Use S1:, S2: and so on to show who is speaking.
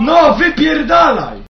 S1: No, wypierdalaj!